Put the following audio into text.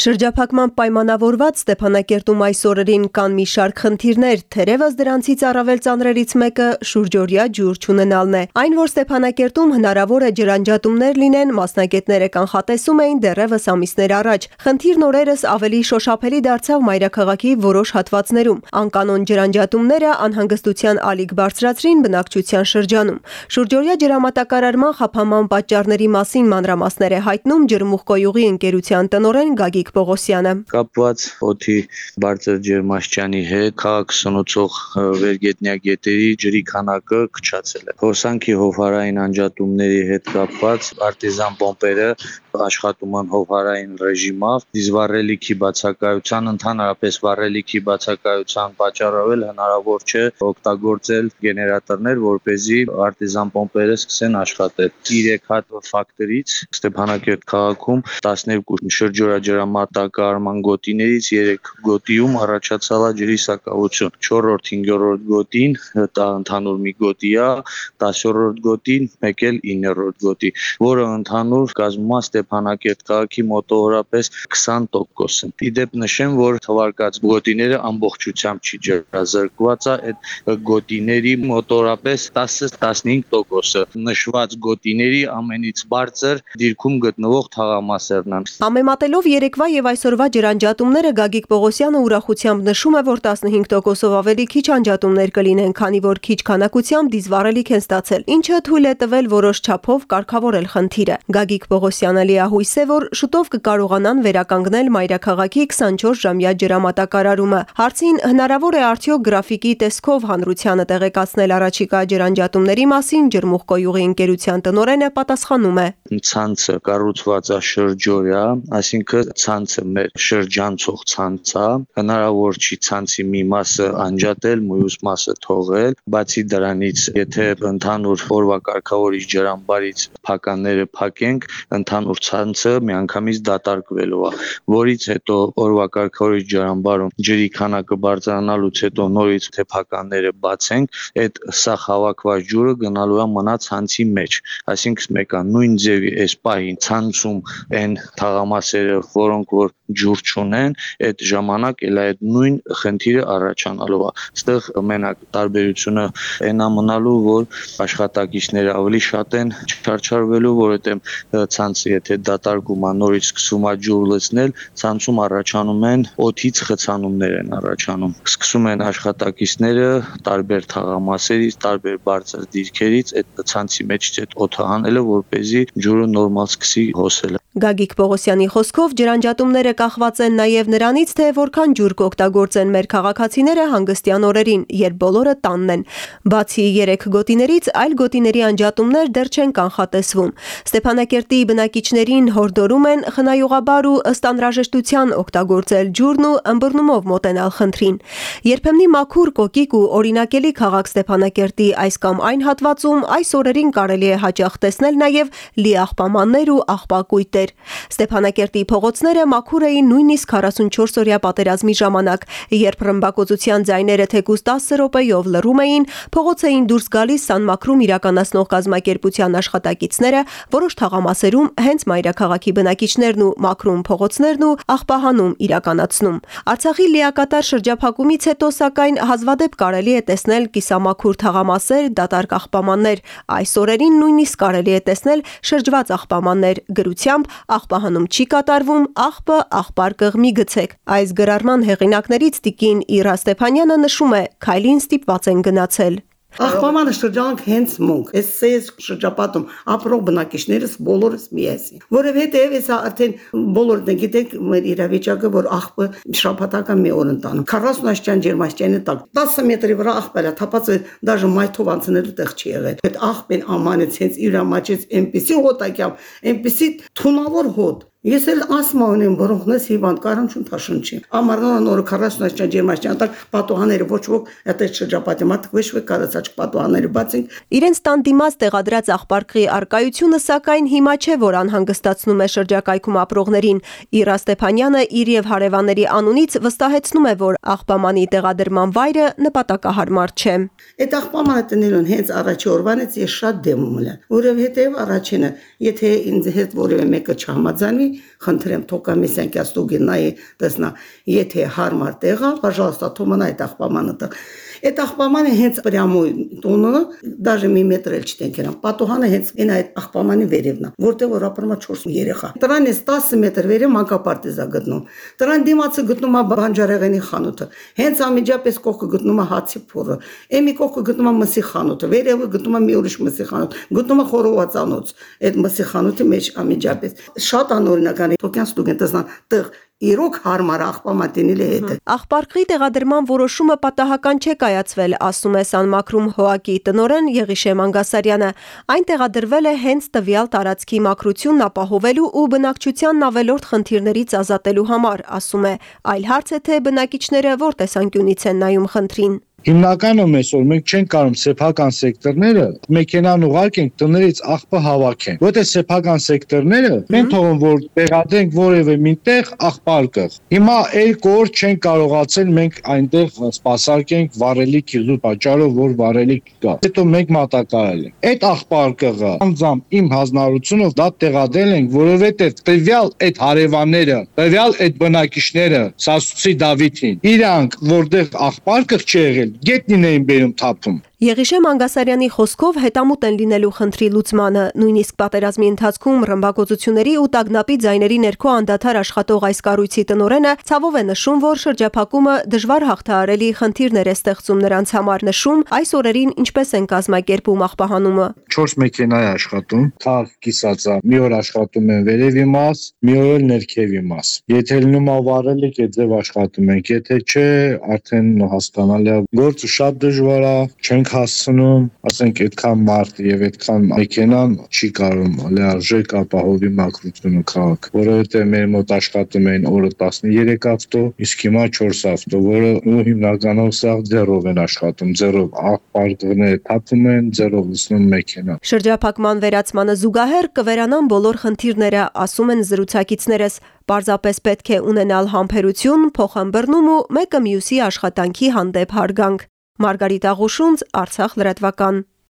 Շրջափակման պայմանավորված Ստեփանակերտում այս օրերին կան մի շարք խնդիրներ, թերևս դրանցից առավել ծանրերից մեկը շուրջօրյա ջուր չունենալն է։ Այն, որ Ստեփանակերտում հնարավոր է ջրանջատումներ լինեն, մասնագետները կանխատեսում էին դեռևս ամիսներ առաջ։ Խնդիրն օրերս ավելի շոշափելի դարձավ մայրաքաղաքի որոշ հատվածներում։ Անկանոն ջրանջատումները անհանգստության ալիք բարձրացրին բնակչության շրջանում։ Շուրջօրյա ջրամատակարարման խափանման պատճառների մասին մանրամասներ է հայտնում ջրմուղկոյուղի ընկերության տնօրեն Գագիկ Պողոսյանը։ Կապված օթի բարձր ջերմաստիճանի հետ քաղաք սնուցող վերգետնյա գետերի ջրի քանակը քչացել է։ Հոսանքի հովհարային անջատումների հետ կապված արտիզան պոմպերը աշխատում են հովհարային ռեժիմով, իսկ վառելիքի բացակայության, ընդհանրապես վառելիքի բացակայության պատճառով էլ հնարավոր չէ օգտագործել գեներատորներ, որ เป զի արտիզան պոմպերը սկսեն աշխատել։ 3 հատ ֆակտորից Ստեփանակերտ քաղաքում 12 շրջօրաջրամատակարարման գոտիներից 3 գոտիում առաջացավ ջրի սակավություն։ 4-րդ, 5-րդ գոտին դա ընդհանուր մի գոտի է, 10-րդ գոտին մեկ էլ 9-րդ գոտի, որը ընդհանուր կազմում է Ստեփանակերտ քաղաքի մոտավորապես 20%-ը։ Իդեպ նշեմ, որ թվարկած գոտիները ամբողջությամբ չի ջրազրկված այդ գոտիների մոտավորապես 10-15%-ը նշված գոտիների ամենից բարձր դիրքում գտնվող թաղամասերն են։ Համեմատելով երեկվա եւ այսօրվա ջրանջատումները Գագիկ Պողոսյանը ուրախությամբ նշում է, որ 15%-ով ավելի քիչ անջատումներ կլինեն, քանի որ քիչ քանակությամբ դիզվառելիք են ստացել, ինչը թույլ է տվել որոշ չափով կարգավորել խնդիրը։ Գագիկ Պողոսյանը լիահույս է, որ շուտով կկարողանան վերականգնել մայրաքաղաքի 24-ժամյա ջրամատակարարումը։ Հարցին հնարավոր է արդյոք գրաֆիկի տեսքով հանրությանը տեղեկացնել առաջիկա ջրանջատումների մասին ջրմուղկոյուղի ընկերության տնօրենը պատասխանում է. Ցանցը կառուցված է շրջօրյա, այսինքն ցանցը մեր շրջանցող ցանց է, հնարավոր չի ցանցի մի մասը անջատել, մյուս մասը թողել, բացի դրանից, եթե ընդհանուր օրվա կարգավորիչ ջրամբարից փականները փակենք, ընդհանուր ցանցը միանգամից դատարկվելու է, որից հետո օրվա կարգավորիչ ջրամբարում ջրի քանակը բարձրանալուց հետո նորից թեփականները բացենք, այդ սա հավաքված ջուրը գնալու է մնա ցանցի մեջ, այսինքն մեկը նույն ձևի այս պահին ցանցում այն թաղամասերը, որոնք որ ջուր չունեն, այդ ժամանակ էլ այդ նույն խնդիրը առաջանալու է։ Այստեղ մենակ տարբերությունը այնա մնալու, որ աշխատակիցները ավելի շատ են չարչարվելու, որովհետև ցանցը եթե դատարկում է նորից սկսում է ջուր լցնել, ցանցում առաջանում են օդից խցանումներ են առաջանում։ Սկսում են աշխատակիցները տարբեր թաղամասերից, տարբեր բարձր դիրքերից այդ ցանցի մեջ այդ օդը հանելը, որ เป զի ջուրը նորմալ սկսի հոսել։ Գագիկ Պողոսյանի խոսքով ջրանջատումները կախված են նաև նրանից, թե որքան ջուր կօգտագործեն մեր քաղաքացիները հանգստյան օրերին, երբ բոլորը տանն են։ Բացի 3 գոտիներից, այլ գոտիների անջատումներ դեռ չեն կանխատեսվում։ Ստեփանակերտի բնակիչներին հորդորում են խնայողաբար ու ըստ անհրաժեշտության օգտագործել ջուրն ու ըմբռնումով մոտենալ խնդրին։ Երբեմնի մաքուր կոկիկ ու օրինակելի քաղաք Ստեփանակերտի այս կամ այն հատվածում այս օրերին կարելի է հաճախ տեսնել նաև լի աղբամաններ ու աղբակույտեր։ Ստեփանակերտի փողոցները մաքուր էին նույնիսկ 44-օրյա պատերազմի ժամանակ, երբ ռմբակոծության ձայները թեկուզ 10 րոպեյով լռում էին, փողոց էին դուրս գալիս Սանմակրում իրականացնող կազմակերպության աշխատակիցները, որոշ թաղամասերում հենց մայրաքաղաքի բնակիչներն ու մաքրում փողոցներն ու աղբահանում իրականացնում։ Արցախի լիակատար շրջափակումից հետո սակայն հազվադեպ կարելի է տեսնել կիսամաքուր թաղամասեր, դատարկ աղբամաններ։ Այս օրերին նույնիսկ կարելի է տեսնել շրջված աղբամաններ գրությամբ աղբահանում չի կատարվում, աղբը աղբար կղմի գցեք։ Այս գրառման հեղինակներից Տիկին Իրա Ստեփանյանը նշում է. «Քայլին ստիպված են գնացել»։ Աղբամանը շրջանք հենց մունք։ Այս սեյս շրջապատում ապրող բնակիչներս բոլորս միասին։ Որովհետև հեսա արդեն բոլորն են գիտենք մեր իրավիճակը, որ աղբը շապատական մի օր ընտանում։ 40 աշճան ջերմաստիճանի տակ 10 մետրի վրա աղբելա թափած է դաժե մայթով անցնելու տեղ չի եղել։ Այդ աղբեն ամանից հենց իր ամաչից այնպեսի հոտակյամ, այնպեսի թունավոր հոտ Ես էլ ասմա ունեմ, որոնք նես հիվանդ կարան չուն թաշնչի։ Ամառնոն նորը 40 աշճան ջերմաշճան տակ պատուհանները ոչ ոք այդ շրջապատի մատ քվեշվե կարացած պատուհանները բացին։ Իրենց տան դիմաց տեղադրած աղբարկղի արկայությունը սակայն հիմա չէ, որ անհանգստացնում է շրջակայքում ապրողներին։ Իրա Ստեփանյանը իր եւ հարևանների անունից վստահեցնում է, որ աղբամանի տեղադրման վայրը նպատակահարմար չէ։ Այդ աղբամանը տնելուն հենց առաջի օրվանից ես շատ դեմ եմ լա, որովհետեւ առաջինը, եթե ինձ հետ որևէ մեկը չհամաձայնվի, խնդրեմ թող կոմիսիան կստուգի նայի տեսնա եթե հարմար տեղ է пожалуйста թող մնա այդ աղբամանը Այդ աղբամանը հենց պրյամոյ տոնը, դաժե մի մետր էլ չտեն կերան։ Պատուհանը հենց այն այդ աղբամանի վերևն է, որտեղ որ ապրում է 4 երեխա։ Տրան էս 10 մետր վերև մանկապարտեզ է գտնում։ Տրան դիմացը գտնում է բանջարեղենի խանութը։ Հենց ամիջապես կողքը գտնում է հացի փորը։ Էն մի կողքը գտնում է մսի խանութը, վերևը գտնում է մի ուրիշ մսի խանութ, գտնում է խորովածանոց։ Այդ մսի խանութի մեջ ամիջապես շատ անօրինական է, թոքյան ստուգեն տեսնան տեղ իրոք հարմար աղբամատինիլի հետ է։ Աղբարկղի տեղադրման որոշումը պատահական չէ կայացվել, ասում է Սանմակրում հոակի տնորեն Եղիշե Մանգասարյանը։ Այն տեղադրվել է հենց տվյալ տարածքի մակրությունն ապահովելու ու բնակչությանն ավելորդ խնդիրներից ազատելու համար, ասում է։ Այլ հարց է թե բնակիչները որ տեսանկյունից են նայում խնդրին։ Հիմնականում այսօր մենք չենք կարող սեփական սեկտորները մեքենան ուղարկենք տներից աղբը հավաքեն։ Որտե սեփական սեկտորները մենք թողում որ տեղադրենք որևէ միտեղ աղբարկղ։ Հիմա երկու օր չենք կարողացել մենք այնտեղ սպասարկենք վառելիք իզու պատճառով որ վառելիք կա։ Հետո մենք մատակարել ենք։ Այդ աղբարկղը անձամ իմ հանձնարարությունով դա տեղադրել ենք, որովհետև տվյալ այդ հարևանները, տվյալ այդ բնակիչները Սասուցի Դավիթին, իրանք որտեղ աղբարկղ չի եղել գետնին էին բերում թափում Եղիշե Մանգասարյանի խոսքով հետամուտ են լինելու խնդրի լուծմանը, նույնիսկ պատերազմի ընթացքում ռմբակոծությունների ու տագնապի ձայների ներքո անդադար աշխատող այս կառույցի տնորենը ցավով է նշում, որ շրջափակումը դժվար հաղթահարելի խնդիրներ է ստեղծում նրանց համար, նշում այս օրերին ինչպես են կազմակերպում աղբահանումը։ 4 մեքենա է աշխատում, թաղ կիսածա, մի օր աշխատում են վերևի մաս, մի օր ներքևի մաս։ Եթե լինում ավարել եք, այդ ձև աշխատում ենք, եթե չէ, արդեն հասկանալի է, գործը շատ դժվար է, չենք ենք հասցնում, ասենք այդքան մարդ եւ այդքան մեքենան չի կարող լիարժեք ապահովի մակրությունը քաղաք, որովհետեւ մեր մոտ աշխատում են օրը 13 ավտո, իսկ հիմա 4 ավտո, որը հիմնականով սա ձերով են աշխատում, ձերով աղբարկները թափում են, ձերով լցնում մեքենա։ Շրջափակման վերացմանը զուգահեռ կվերանան բոլոր խնդիրները, ասում են զրուցակիցներս, Պարզապես պետք է ունենալ համբերություն, փոխանբռնում ու մեկը մյուսի աշխատանքի հանդեպ հարգանք։ Մարգարիտ Աղուշունց, Արցախ լրատվական։